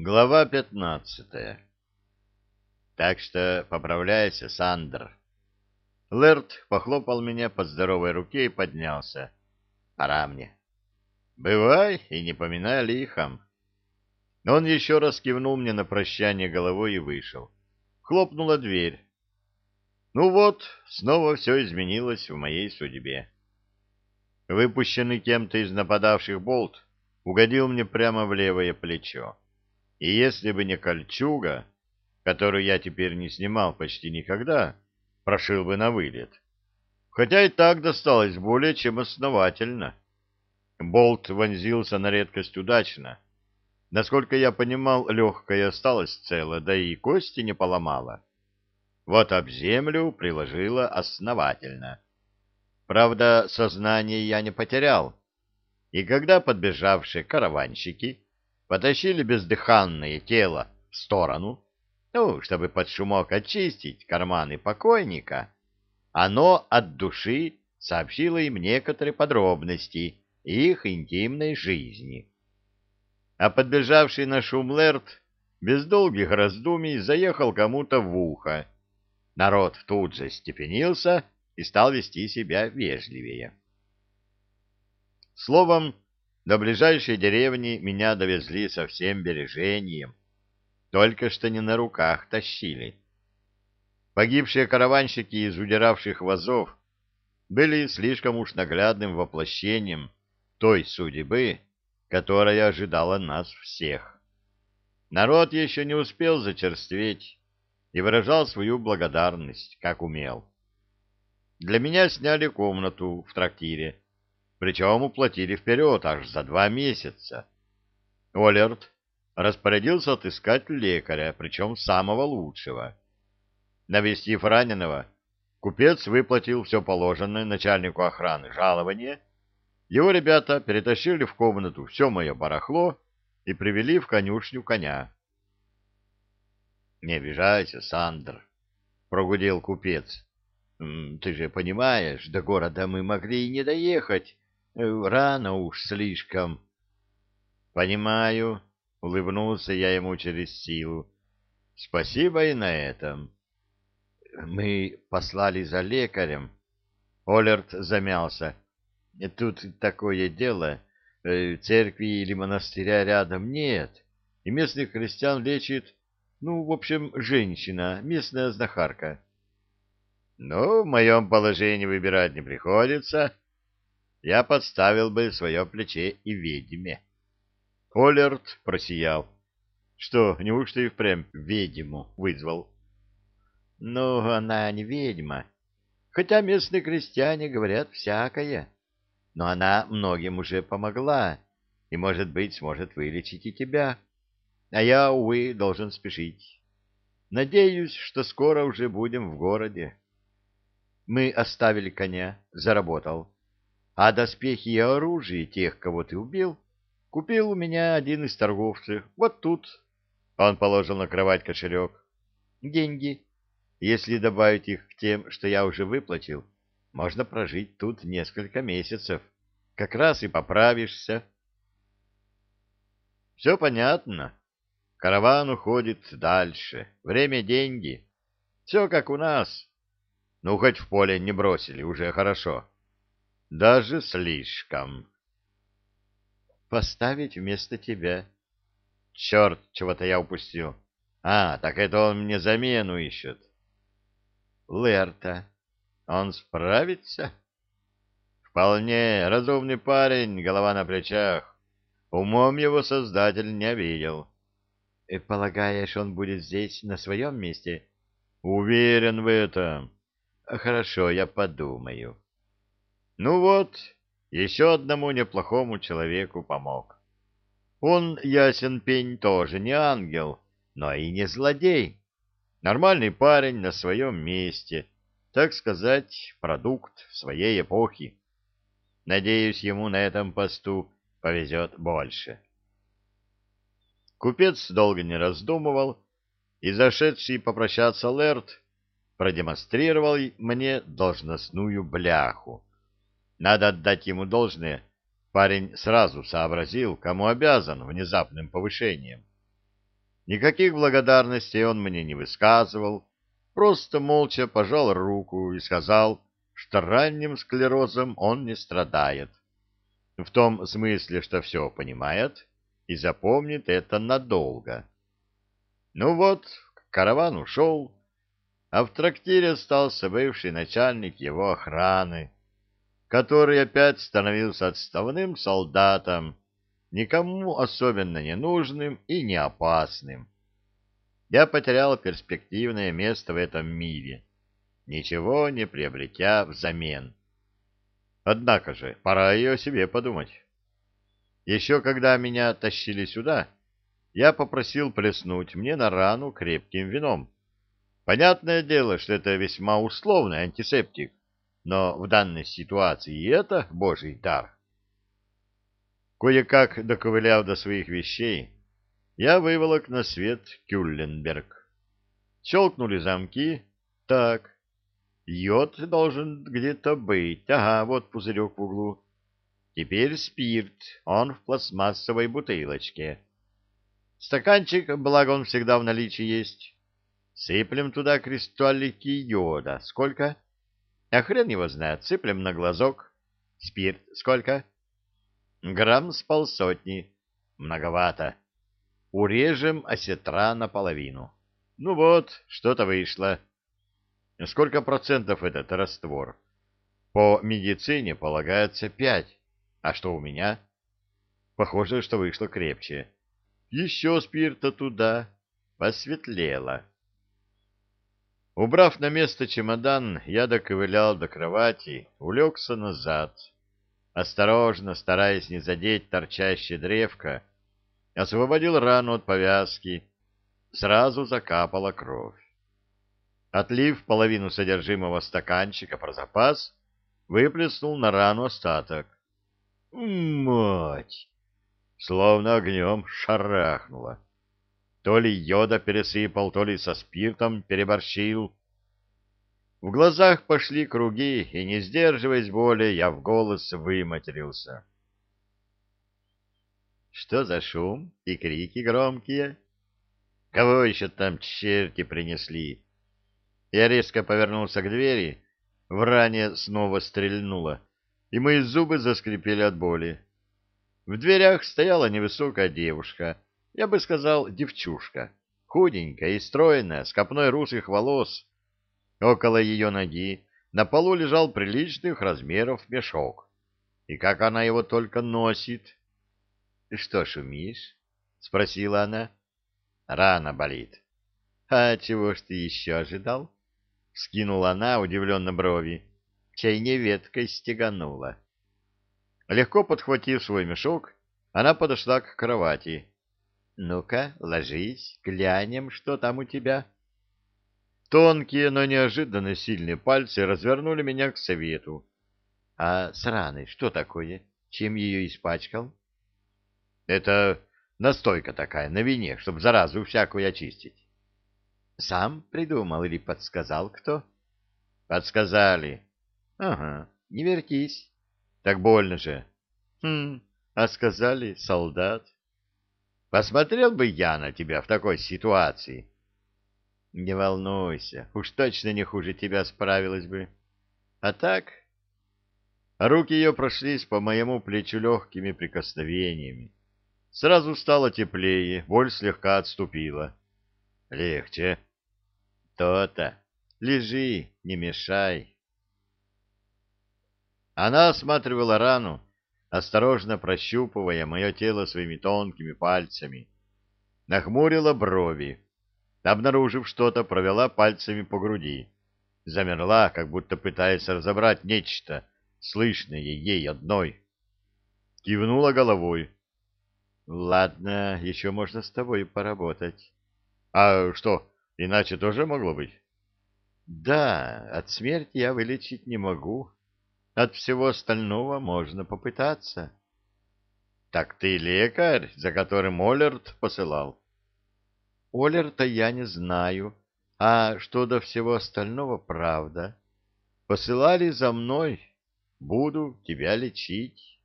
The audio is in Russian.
Глава пятнадцатая Так что поправляйся, Сандр. Лерт похлопал меня по здоровой руке и поднялся. Пора мне. Бывай и не поминай лихом. Он еще раз кивнул мне на прощание головой и вышел. Хлопнула дверь. Ну вот, снова все изменилось в моей судьбе. Выпущенный кем-то из нападавших болт угодил мне прямо в левое плечо. И если бы не кольчуга, которую я теперь не снимал почти никогда, прошил бы на вылет. Хотя и так досталось более чем основательно. Болт вонзился на редкость удачно. Насколько я понимал, легкая осталась цела, да и кости не поломала. Вот об землю приложила основательно. Правда, сознание я не потерял. И когда подбежавшие караванщики потащили бездыханное тело в сторону, ну, чтобы под шумок очистить карманы покойника, оно от души сообщило им некоторые подробности их интимной жизни. А подбежавший на шум Лерт без долгих раздумий заехал кому-то в ухо, Народ тут же степенился и стал вести себя вежливее. Словом, до ближайшей деревни меня довезли со всем бережением. Только что не на руках тащили. Погибшие караванщики из удиравших вазов были слишком уж наглядным воплощением той судьбы, которая ожидала нас всех. Народ еще не успел зачерстветь, и выражал свою благодарность, как умел. Для меня сняли комнату в трактире, причем уплатили вперед аж за два месяца. Олерт распорядился отыскать лекаря, причем самого лучшего. Навестив раненого, купец выплатил все положенное начальнику охраны жалование. Его ребята перетащили в комнату все мое барахло и привели в конюшню коня. — Не обижайся, Сандр, — прогудел купец. — Ты же понимаешь, до города мы могли и не доехать. Рано уж слишком. — Понимаю, — улыбнулся я ему через силу. — Спасибо и на этом. — Мы послали за лекарем. Олерт замялся. — Тут такое дело. Э, церкви или монастыря рядом нет, и местных крестьян лечит ну, в общем, женщина, местная знахарка. Ну, в моем положении выбирать не приходится. Я подставил бы свое плече и ведьме. Олерт просиял. Что, неужто и впрямь ведьму вызвал? Ну, она не ведьма. Хотя местные крестьяне говорят всякое. Но она многим уже помогла и, может быть, сможет вылечить и тебя а я, увы, должен спешить. Надеюсь, что скоро уже будем в городе. Мы оставили коня, заработал. А доспехи и оружие тех, кого ты убил, купил у меня один из торговцев. Вот тут. Он положил на кровать кошелек. Деньги. Если добавить их к тем, что я уже выплатил, можно прожить тут несколько месяцев. Как раз и поправишься. Все понятно. Караван уходит дальше. Время — деньги. Все как у нас. Ну, хоть в поле не бросили, уже хорошо. Даже слишком. Поставить вместо тебя. Черт, чего-то я упустил. А, так это он мне замену ищет. Лерта. Он справится? Вполне разумный парень, голова на плечах. Умом его создатель не обидел. Э, полагаешь, он будет здесь, на своем месте? Уверен в этом. Хорошо, я подумаю. Ну вот, еще одному неплохому человеку помог. Он, ясен пень, тоже не ангел, но и не злодей. Нормальный парень на своем месте, так сказать, продукт своей эпохи. Надеюсь, ему на этом посту повезет больше. Купец долго не раздумывал, и зашедший попрощаться Лерт продемонстрировал мне должностную бляху. Надо отдать ему должное, парень сразу сообразил, кому обязан внезапным повышением. Никаких благодарностей он мне не высказывал, просто молча пожал руку и сказал, что ранним склерозом он не страдает. В том смысле, что все понимает и запомнит это надолго. Ну вот, караван ушел, а в трактире остался бывший начальник его охраны, который опять становился отставным солдатом, никому особенно не нужным и не опасным. Я потерял перспективное место в этом мире, ничего не приобретя взамен. Однако же, пора и о себе подумать. Еще когда меня тащили сюда, я попросил плеснуть мне на рану крепким вином. Понятное дело, что это весьма условный антисептик, но в данной ситуации это божий дар. Кое-как доковыляв до своих вещей, я выволок на свет Кюлленберг. Щелкнули замки. Так, йод должен где-то быть. Ага, вот пузырек в углу. Теперь спирт, он в пластмассовой бутылочке. Стаканчик, благо он всегда в наличии есть. Сыплем туда кристаллики йода. Сколько? А хрен его знает, сыплем на глазок. Спирт сколько? Грамм с полсотни. Многовато. Урежем осетра наполовину. Ну вот, что-то вышло. Сколько процентов этот раствор? По медицине полагается пять. А что у меня? Похоже, что вышло крепче. Еще спирта туда. Посветлело. Убрав на место чемодан, я доковылял до кровати, улегся назад. Осторожно, стараясь не задеть торчащее древко, освободил рану от повязки. Сразу закапала кровь. Отлив половину содержимого стаканчика про запас, выплеснул на рану остаток. Мать! Словно огнем шарахнуло. То ли йода пересыпал, то ли со спиртом переборщил. В глазах пошли круги, и, не сдерживаясь более, я в голос выматерился. Что за шум и крики громкие? Кого еще там черти принесли? Я резко повернулся к двери, в ране снова стрельнуло, и мои зубы заскрипели от боли. В дверях стояла невысокая девушка — я бы сказал, девчушка, худенькая и стройная, с копной русых волос. Около ее ноги на полу лежал приличных размеров мешок. И как она его только носит. — Ты что шумишь? — спросила она. — Рана болит. — А чего ж ты еще ожидал? — скинула она удивленно брови. Чай веткой стеганула. Легко подхватив свой мешок, она подошла к кровати. Ну-ка, ложись, глянем, что там у тебя. Тонкие, но неожиданно сильные пальцы развернули меня к совету. А с раной что такое? Чем ее испачкал? Это настойка такая, на вине, чтобы заразу всякую очистить. Сам придумал или подсказал кто? Подсказали. Ага, не вертись. Так больно же. Хм, а сказали солдат. Посмотрел бы я на тебя в такой ситуации. Не волнуйся, уж точно не хуже тебя справилась бы. А так... Руки ее прошлись по моему плечу легкими прикосновениями. Сразу стало теплее, боль слегка отступила. Легче. То-то. Лежи, не мешай. Она осматривала рану, осторожно прощупывая мое тело своими тонкими пальцами. Нахмурила брови. Обнаружив что-то, провела пальцами по груди. Замерла, как будто пытаясь разобрать нечто, слышное ей одной. Кивнула головой. «Ладно, еще можно с тобой поработать». «А что, иначе тоже могло быть?» «Да, от смерти я вылечить не могу». От всего остального можно попытаться. — Так ты лекарь, за которым Олерт посылал? — Олерта я не знаю, а что до всего остального правда. Посылали за мной, буду тебя лечить.